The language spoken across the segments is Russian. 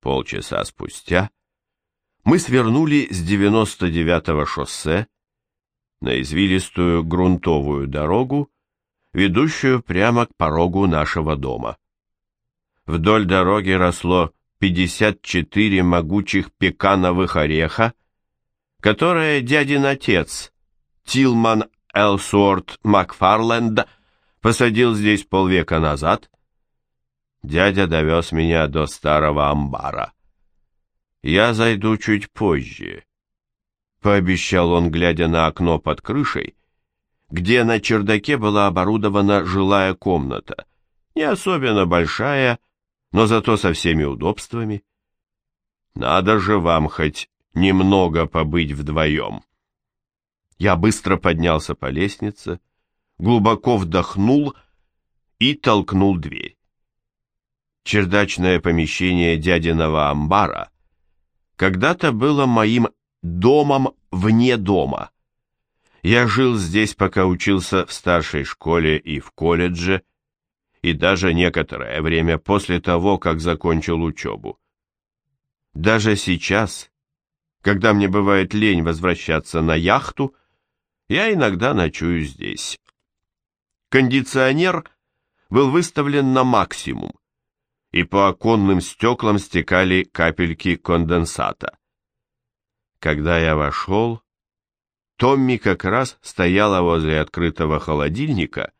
Полчаса спустя мы свернули с 99-го шоссе на извилистую грунтовую дорогу, ведущую прямо к порогу нашего дома. Вдоль дороги росло 54 могучих пекановых ореха, которые дядин отец, Тилман Элсуорт Макфарленд, посадил здесь полвека назад. Дядя довез меня до старого амбара. Я зайду чуть позже, — пообещал он, глядя на окно под крышей, где на чердаке была оборудована жилая комната, не особенно большая, но зато со всеми удобствами. Надо же вам хоть немного побыть вдвоем. Я быстро поднялся по лестнице, глубоко вдохнул и толкнул дверь. Чердачное помещение дядиного амбара когда-то было моим домом вне дома. Я жил здесь, пока учился в старшей школе и в колледже, и даже некоторое время после того, как закончил учебу. Даже сейчас, когда мне бывает лень возвращаться на яхту, я иногда ночую здесь. Кондиционер был выставлен на максимум, и по оконным стеклам стекали капельки конденсата. Когда я вошел, Томми как раз стояла возле открытого холодильника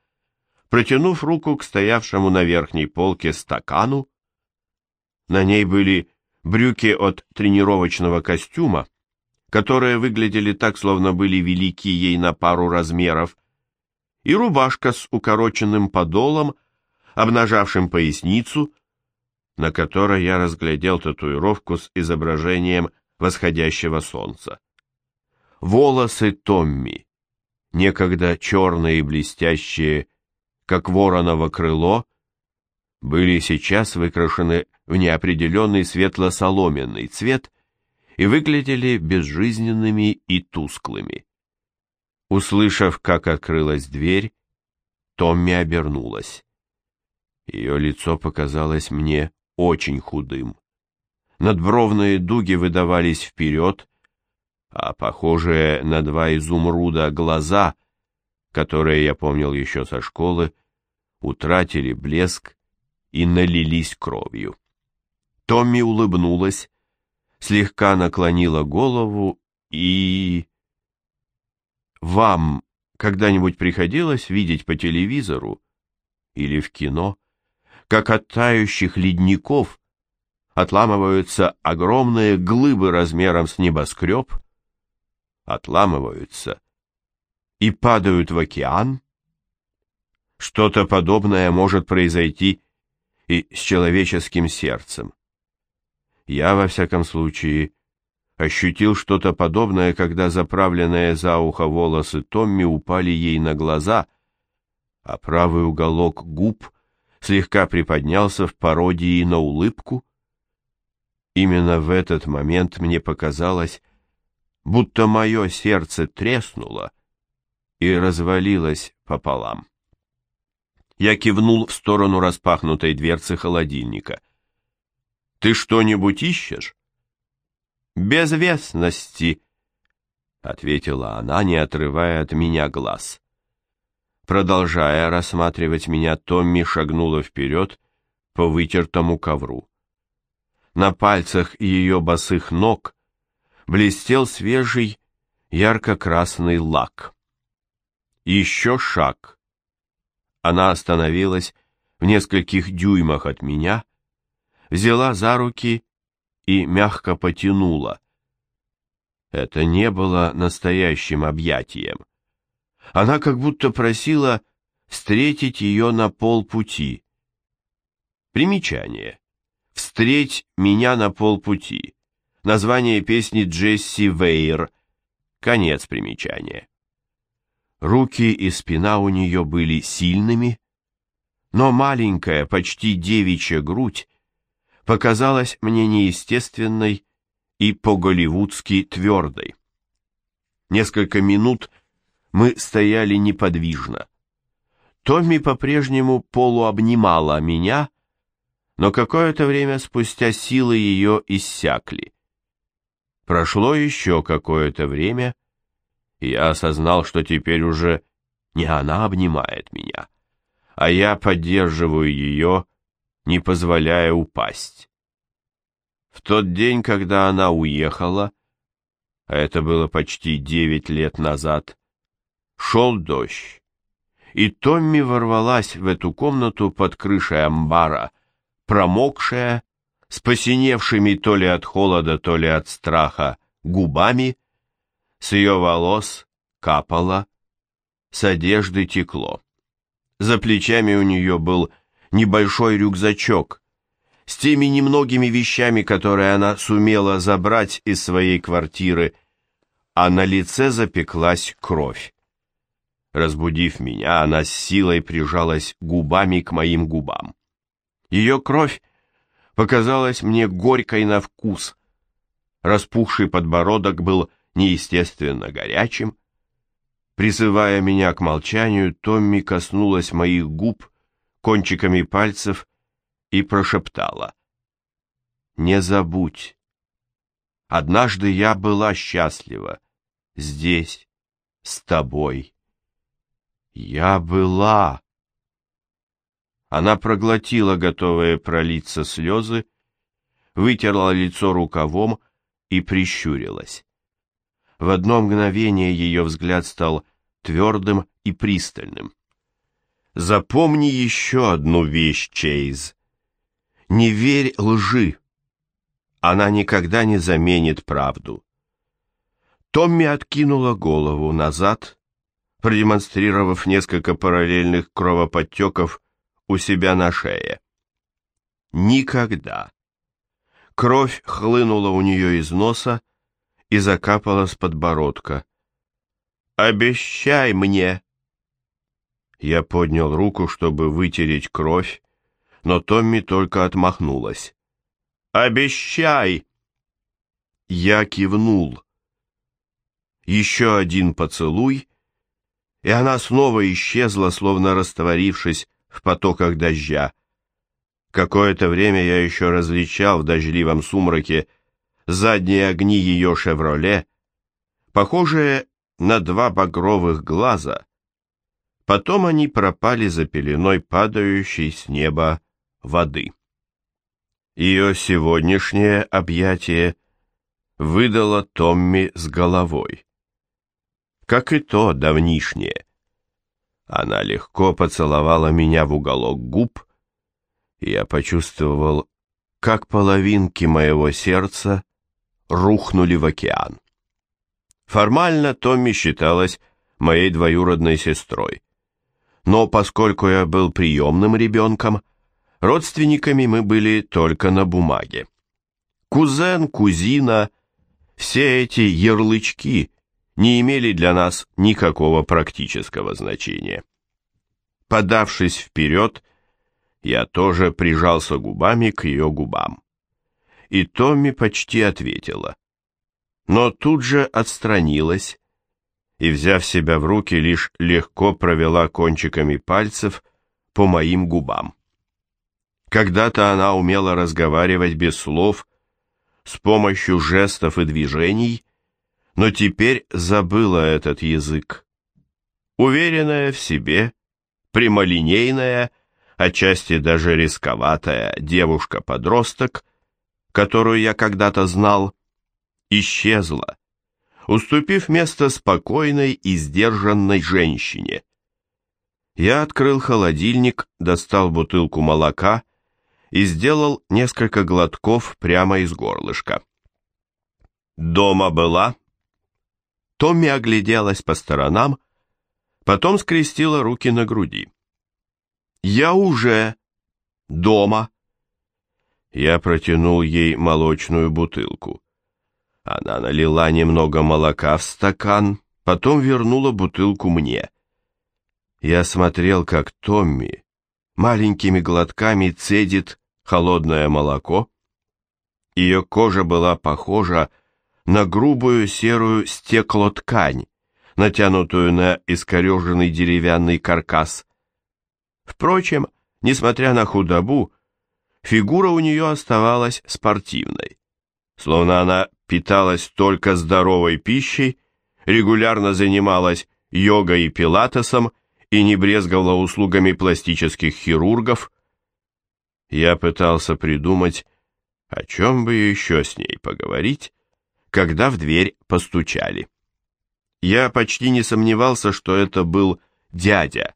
протянув руку к стоявшему на верхней полке стакану. На ней были брюки от тренировочного костюма, которые выглядели так, словно были велики ей на пару размеров, и рубашка с укороченным подолом, обнажавшим поясницу, на которой я разглядел татуировку с изображением восходящего солнца. Волосы Томми, некогда черные и блестящие, как вороново крыло, были сейчас выкрашены в неопределенный светло-соломенный цвет и выглядели безжизненными и тусклыми. Услышав, как открылась дверь, Томми обернулась. Ее лицо показалось мне очень худым. Надбровные дуги выдавались вперед, а похожие на два изумруда глаза, которые я помнил еще со школы, утратили блеск и налились кровью. Томми улыбнулась, слегка наклонила голову и... Вам когда-нибудь приходилось видеть по телевизору или в кино, как от тающих ледников отламываются огромные глыбы размером с небоскреб, отламываются и падают в океан? Что-то подобное может произойти и с человеческим сердцем. Я, во всяком случае, ощутил что-то подобное, когда заправленные за ухо волосы Томми упали ей на глаза, а правый уголок губ слегка приподнялся в пародии на улыбку. Именно в этот момент мне показалось, будто мое сердце треснуло и развалилось пополам. Я кивнул в сторону распахнутой дверцы холодильника. «Ты что-нибудь ищешь?» «Безвестности», — ответила она, не отрывая от меня глаз. Продолжая рассматривать меня, Томми шагнула вперед по вытертому ковру. На пальцах ее босых ног блестел свежий ярко-красный лак. Еще шаг, она остановилась в нескольких дюймах от меня, взяла за руки и мягко потянула. Это не было настоящим объятием. Она как будто просила встретить ее на полпути. Примечание. «Встреть меня на полпути». Название песни Джесси Вейер. Конец примечания. Руки и спина у нее были сильными, но маленькая, почти девичья грудь показалась мне неестественной и по-голливудски твердой. Несколько минут мы стояли неподвижно. Томми по-прежнему полуобнимала меня, но какое-то время спустя силы ее иссякли. Прошло еще какое-то время, и я осознал, что теперь уже не она обнимает меня, а я поддерживаю ее, не позволяя упасть. В тот день, когда она уехала, а это было почти девять лет назад, шел дождь, и Томми ворвалась в эту комнату под крышей амбара, промокшая, с посиневшими то ли от холода, то ли от страха губами, с ее волос капало, с одежды текло. За плечами у нее был небольшой рюкзачок с теми немногими вещами, которые она сумела забрать из своей квартиры, а на лице запеклась кровь. Разбудив меня, она с силой прижалась губами к моим губам. Ее кровь показалась мне горькой на вкус. Распухший подбородок был неестественно горячим. Призывая меня к молчанию, Томми коснулась моих губ кончиками пальцев и прошептала. «Не забудь. Однажды я была счастлива. Здесь, с тобой. Я была...» Она проглотила готовые пролиться слезы, вытерла лицо рукавом и прищурилась. В одно мгновение ее взгляд стал твердым и пристальным. «Запомни еще одну вещь, Чейз. Не верь лжи. Она никогда не заменит правду». Томми откинула голову назад, продемонстрировав несколько параллельных кровоподтеков у себя на шее. Никогда. Кровь хлынула у нее из носа и закапала с подбородка. «Обещай мне!» Я поднял руку, чтобы вытереть кровь, но Томми только отмахнулась. «Обещай!» Я кивнул. Еще один поцелуй, и она снова исчезла, словно растворившись в потоках дождя. Какое-то время я еще различал в дождливом сумраке задние огни ее «Шевроле», похожие на два багровых глаза. Потом они пропали за пеленой падающей с неба воды. Ее сегодняшнее объятие выдало Томми с головой. Как и то давнишнее. Она легко поцеловала меня в уголок губ, и я почувствовал, как половинки моего сердца рухнули в океан. Формально Томми считалась моей двоюродной сестрой. Но поскольку я был приемным ребенком, родственниками мы были только на бумаге. Кузен, кузина, все эти ярлычки не имели для нас никакого практического значения. Подавшись вперед, я тоже прижался губами к ее губам. И Томми почти ответила. Но тут же отстранилась и, взяв себя в руки, лишь легко провела кончиками пальцев по моим губам. Когда-то она умела разговаривать без слов, с помощью жестов и движений, но теперь забыла этот язык. Уверенная в себе, прямолинейная, отчасти даже рисковатая девушка-подросток, которую я когда-то знал, исчезла, уступив место спокойной и сдержанной женщине. Я открыл холодильник, достал бутылку молока и сделал несколько глотков прямо из горлышка. «Дома была?» Томми огляделась по сторонам, потом скрестила руки на груди. «Я уже дома». Я протянул ей молочную бутылку. Она налила немного молока в стакан, потом вернула бутылку мне. Я смотрел, как Томми маленькими глотками цедит холодное молоко. Ее кожа была похожа на грубую серую стеклоткань, натянутую на искореженный деревянный каркас. Впрочем, несмотря на худобу, Фигура у нее оставалась спортивной, словно она питалась только здоровой пищей, регулярно занималась йогой и пилатесом и не брезговала услугами пластических хирургов. Я пытался придумать, о чем бы еще с ней поговорить, когда в дверь постучали. Я почти не сомневался, что это был дядя.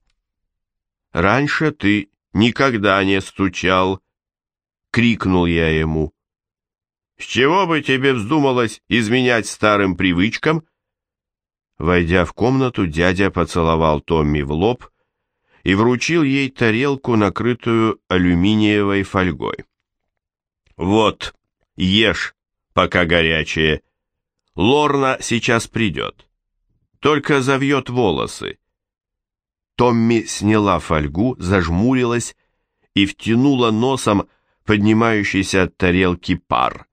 «Раньше ты никогда не стучал!» — крикнул я ему. «С чего бы тебе вздумалось изменять старым привычкам?» Войдя в комнату, дядя поцеловал Томми в лоб и вручил ей тарелку, накрытую алюминиевой фольгой. «Вот, ешь, пока горячее. Лорна сейчас придет. Только завьет волосы. Томми сняла фольгу, зажмурилась и втянула носом поднимающийся от тарелки пар.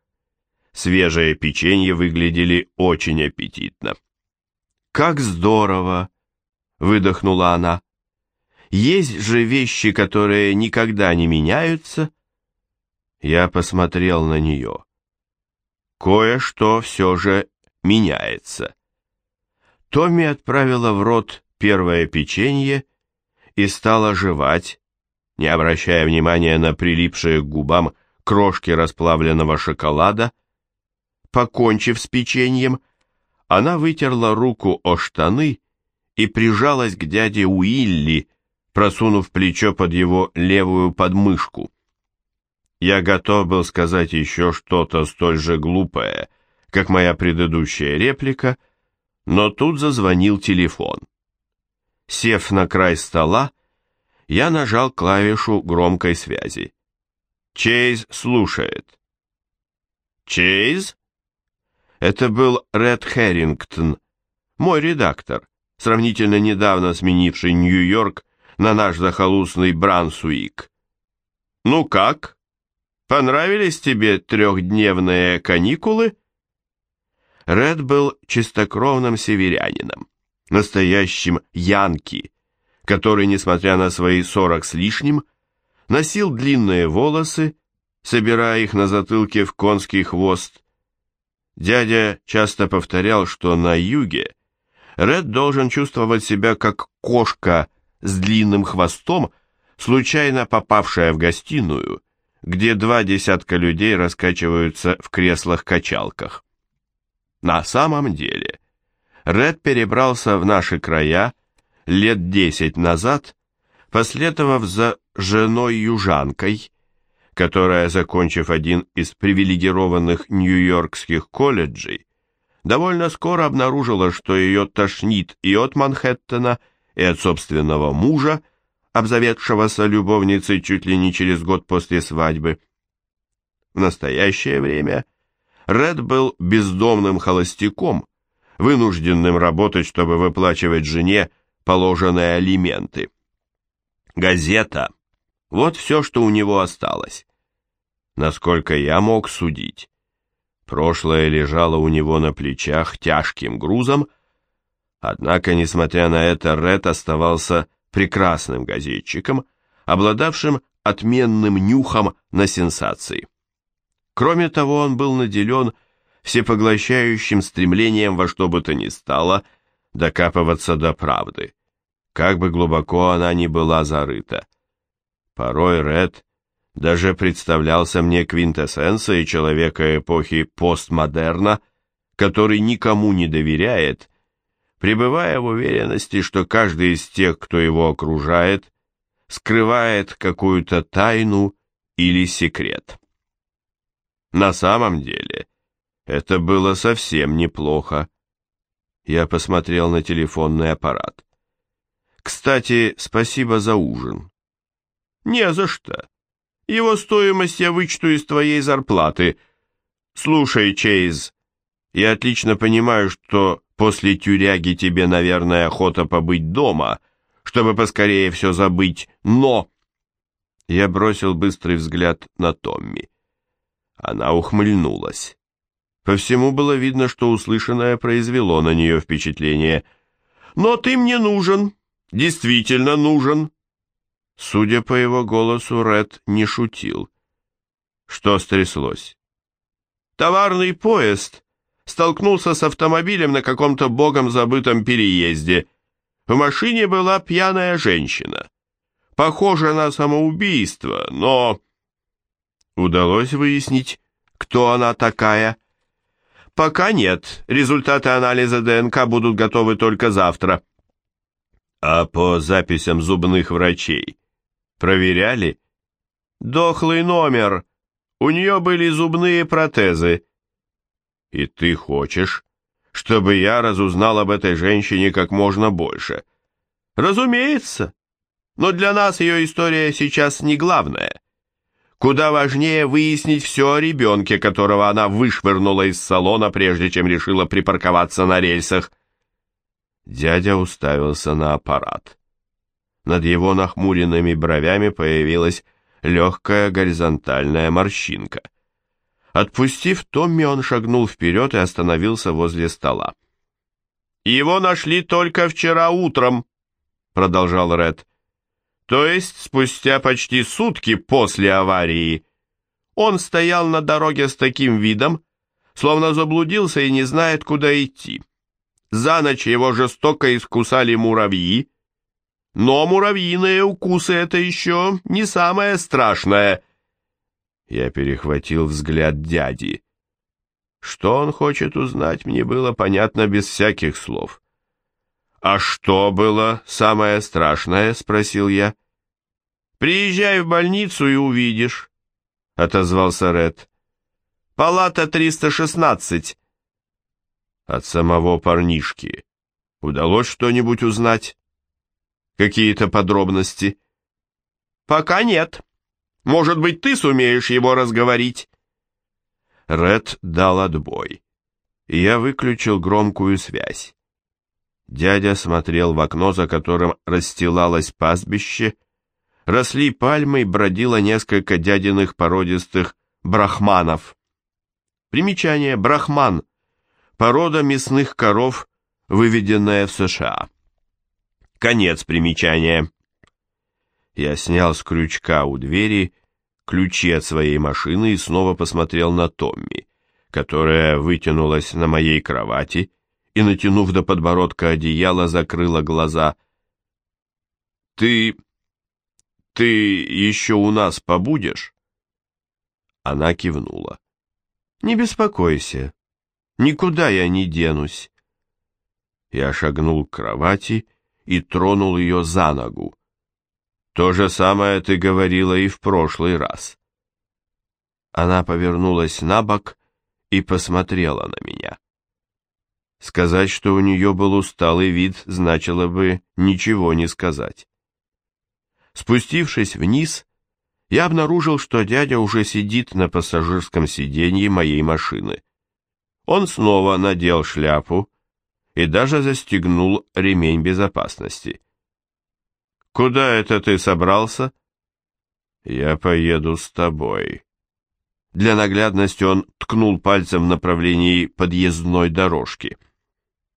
Свежее печенье выглядели очень аппетитно. «Как здорово!» — выдохнула она. «Есть же вещи, которые никогда не меняются». Я посмотрел на нее. Кое-что все же меняется. Томми отправила в рот первое печенье и стала жевать, не обращая внимания на прилипшие к губам крошки расплавленного шоколада. Покончив с печеньем, она вытерла руку о штаны и прижалась к дяде Уилли, просунув плечо под его левую подмышку. Я готов был сказать еще что-то столь же глупое, как моя предыдущая реплика — но тут зазвонил телефон. Сев на край стола, я нажал клавишу громкой связи. Чейз слушает. Чейз? Это был Ред Хэрингтон, мой редактор, сравнительно недавно сменивший Нью-Йорк на наш захолустный Брансуик. Ну как? Понравились тебе трехдневные каникулы? Ред был чистокровным северянином, настоящим янки, который, несмотря на свои сорок с лишним, носил длинные волосы, собирая их на затылке в конский хвост. Дядя часто повторял, что на юге Ред должен чувствовать себя как кошка с длинным хвостом, случайно попавшая в гостиную, где два десятка людей раскачиваются в креслах-качалках. На самом деле, Ред перебрался в наши края лет десять назад, последовав за женой-южанкой, которая, закончив один из привилегированных нью-йоркских колледжей, довольно скоро обнаружила, что ее тошнит и от Манхэттена, и от собственного мужа, обзаведшегося любовницей чуть ли не через год после свадьбы. В настоящее время Ред был бездомным холостяком, вынужденным работать, чтобы выплачивать жене положенные алименты. Газета – вот все, что у него осталось. Насколько я мог судить, прошлое лежало у него на плечах тяжким грузом, однако, несмотря на это, Ред оставался прекрасным газетчиком, обладавшим отменным нюхом на сенсации. Кроме того, он был наделен всепоглощающим стремлением во что бы то ни стало докапываться до правды, как бы глубоко она ни была зарыта. Порой Ред даже представлялся мне квинтэссенцией человека эпохи постмодерна, который никому не доверяет, пребывая в уверенности, что каждый из тех, кто его окружает, скрывает какую-то тайну или секрет. На самом деле, это было совсем неплохо. Я посмотрел на телефонный аппарат. Кстати, спасибо за ужин. Не за что. Его стоимость я вычту из твоей зарплаты. Слушай, Чейз, я отлично понимаю, что после тюряги тебе, наверное, охота побыть дома, чтобы поскорее все забыть, но... Я бросил быстрый взгляд на Томми. Она ухмыльнулась. По всему было видно, что услышанное произвело на нее впечатление. «Но ты мне нужен, действительно нужен». Судя по его голосу, Ред не шутил. Что стряслось? Товарный поезд столкнулся с автомобилем на каком-то богом забытом переезде. В машине была пьяная женщина. Похоже на самоубийство, но... Удалось выяснить, кто она такая? Пока нет. Результаты анализа ДНК будут готовы только завтра. А по записям зубных врачей проверяли? Дохлый номер. У нее были зубные протезы. И ты хочешь, чтобы я разузнал об этой женщине как можно больше? Разумеется. Но для нас ее история сейчас не главная. Куда важнее выяснить все о ребенке, которого она вышвырнула из салона, прежде чем решила припарковаться на рельсах. Дядя уставился на аппарат. Над его нахмуренными бровями появилась легкая горизонтальная морщинка. Отпустив Томми, он шагнул вперед и остановился возле стола. «Его нашли только вчера утром», — продолжал Ред то есть спустя почти сутки после аварии. Он стоял на дороге с таким видом, словно заблудился и не знает, куда идти. За ночь его жестоко искусали муравьи, но муравьиные укусы — это еще не самое страшное. Я перехватил взгляд дяди. Что он хочет узнать, мне было понятно без всяких слов. «А что было самое страшное?» — спросил я. «Приезжай в больницу и увидишь», — отозвался Ред. «Палата 316». От самого парнишки удалось что-нибудь узнать? Какие-то подробности? Пока нет. Может быть, ты сумеешь его разговорить? Ред дал отбой, я выключил громкую связь. Дядя смотрел в окно, за которым расстилалось пастбище, росли пальмы и бродило несколько дядиных породистых брахманов. Примечание «брахман» – порода мясных коров, выведенная в США. Конец примечания. Я снял с крючка у двери ключи от своей машины и снова посмотрел на Томми, которая вытянулась на моей кровати и, натянув до подбородка одеяло, закрыла глаза. «Ты «Ты еще у нас побудешь?» Она кивнула. «Не беспокойся, никуда я не денусь». Я шагнул к кровати и тронул ее за ногу. «То же самое ты говорила и в прошлый раз». Она повернулась на бок и посмотрела на меня. Сказать, что у нее был усталый вид, значило бы ничего не сказать. Спустившись вниз, я обнаружил, что дядя уже сидит на пассажирском сиденье моей машины. Он снова надел шляпу и даже застегнул ремень безопасности. «Куда это ты собрался?» «Я поеду с тобой». Для наглядности он ткнул пальцем в направлении подъездной дорожки.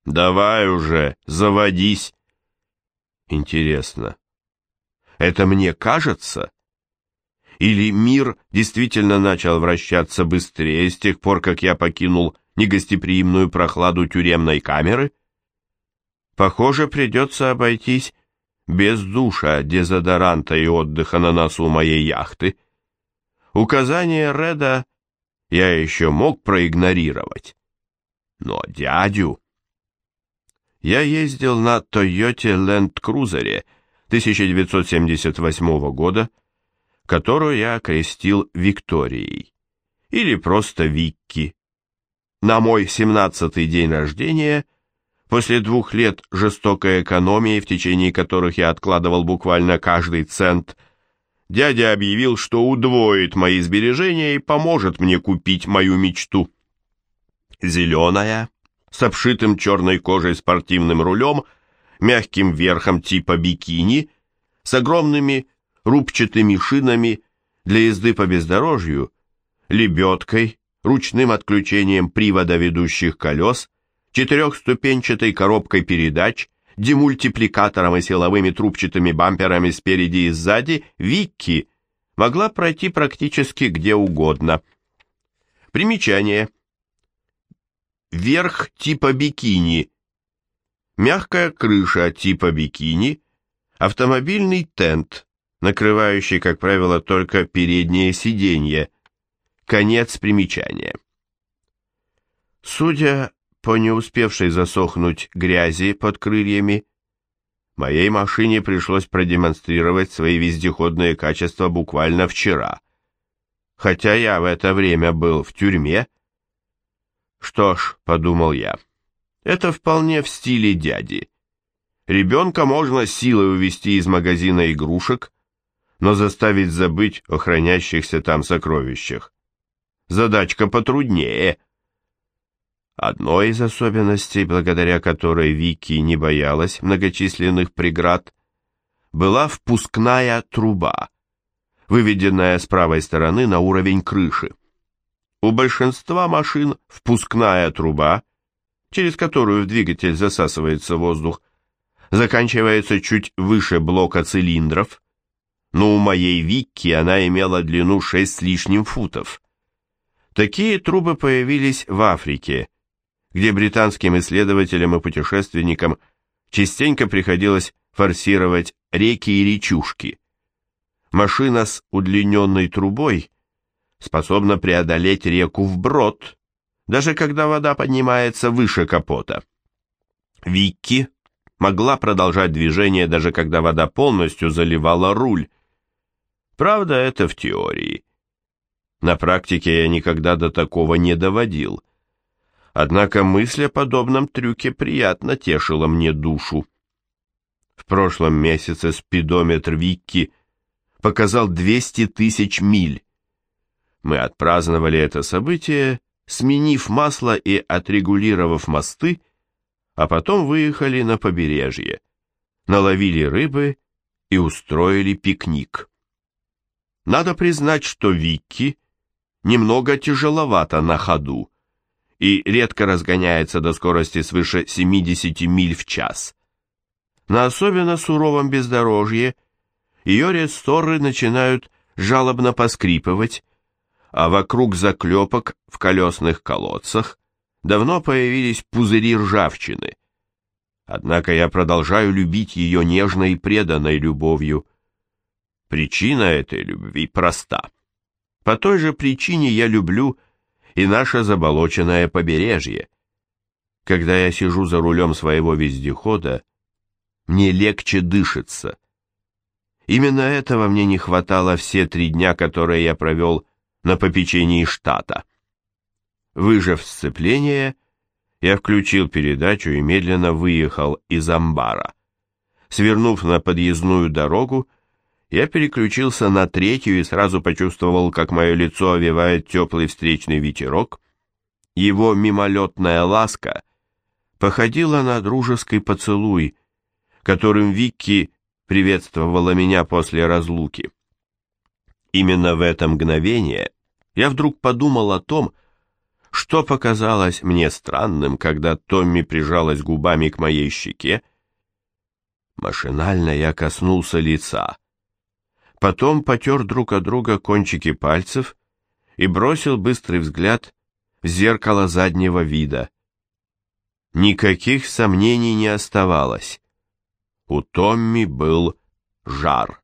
«Давай уже, заводись!» «Интересно, это мне кажется? Или мир действительно начал вращаться быстрее с тех пор, как я покинул негостеприимную прохладу тюремной камеры? Похоже, придется обойтись без душа, дезодоранта и отдыха на носу моей яхты. Указание Реда я еще мог проигнорировать. Но дядю... Я ездил на Тойоте Ленд Крузере 1978 года, которую я окрестил Викторией, или просто Викки. На мой 17-й день рождения, после двух лет жестокой экономии, в течение которых я откладывал буквально каждый цент, дядя объявил, что удвоит мои сбережения и поможет мне купить мою мечту. Зеленая, с обшитым черной кожей спортивным рулем – мягким верхом типа бикини, с огромными рубчатыми шинами для езды по бездорожью, лебедкой, ручным отключением привода ведущих колес, четырехступенчатой коробкой передач, демультипликатором и силовыми трубчатыми бамперами спереди и сзади, Викки могла пройти практически где угодно. Примечание. Верх типа бикини. Мягкая крыша типа бикини. Автомобильный тент, накрывающий, как правило, только переднее сиденье. Конец примечания. Судя по не успевшей засохнуть грязи под крыльями, моей машине пришлось продемонстрировать свои вездеходные качества буквально вчера. Хотя я в это время был в тюрьме. Что ж, подумал я, это вполне в стиле дяди. Ребенка можно силой увести из магазина игрушек, но заставить забыть о хранящихся там сокровищах. Задачка потруднее. Одной из особенностей, благодаря которой Вики не боялась многочисленных преград, была впускная труба, выведенная с правой стороны на уровень крыши. У большинства машин впускная труба, через которую в двигатель засасывается воздух, заканчивается чуть выше блока цилиндров, но у моей Вики она имела длину 6 с лишним футов. Такие трубы появились в Африке, где британским исследователям и путешественникам частенько приходилось форсировать реки и речушки. Машина с удлиненной трубой способна преодолеть реку вброд, даже когда вода поднимается выше капота. Викки могла продолжать движение, даже когда вода полностью заливала руль. Правда, это в теории. На практике я никогда до такого не доводил – Однако мысль о подобном трюке приятно тешила мне душу. В прошлом месяце спидометр Викки показал 200 тысяч миль. Мы отпраздновали это событие, сменив масло и отрегулировав мосты, а потом выехали на побережье, наловили рыбы и устроили пикник. Надо признать, что Викки немного тяжеловато на ходу, и редко разгоняется до скорости свыше 70 миль в час. На особенно суровом бездорожье ее ресторы начинают жалобно поскрипывать, а вокруг заклепок в колесных колодцах давно появились пузыри ржавчины. Однако я продолжаю любить ее нежной и преданной любовью. Причина этой любви проста. По той же причине я люблю и наше заболоченное побережье. Когда я сижу за рулем своего вездехода, мне легче дышится. Именно этого мне не хватало все три дня, которые я провел на попечении штата. Выжав сцепление, я включил передачу и медленно выехал из амбара. Свернув на подъездную дорогу, я переключился на третью и сразу почувствовал, как мое лицо овевает теплый встречный ветерок. Его мимолетная ласка походила на дружеский поцелуй, которым Вики приветствовала меня после разлуки. Именно в это мгновение я вдруг подумал о том, что показалось мне странным, когда Томми прижалась губами к моей щеке. Машинально я коснулся лица потом потер друг от друга кончики пальцев и бросил быстрый взгляд в зеркало заднего вида. Никаких сомнений не оставалось. У Томми был жар.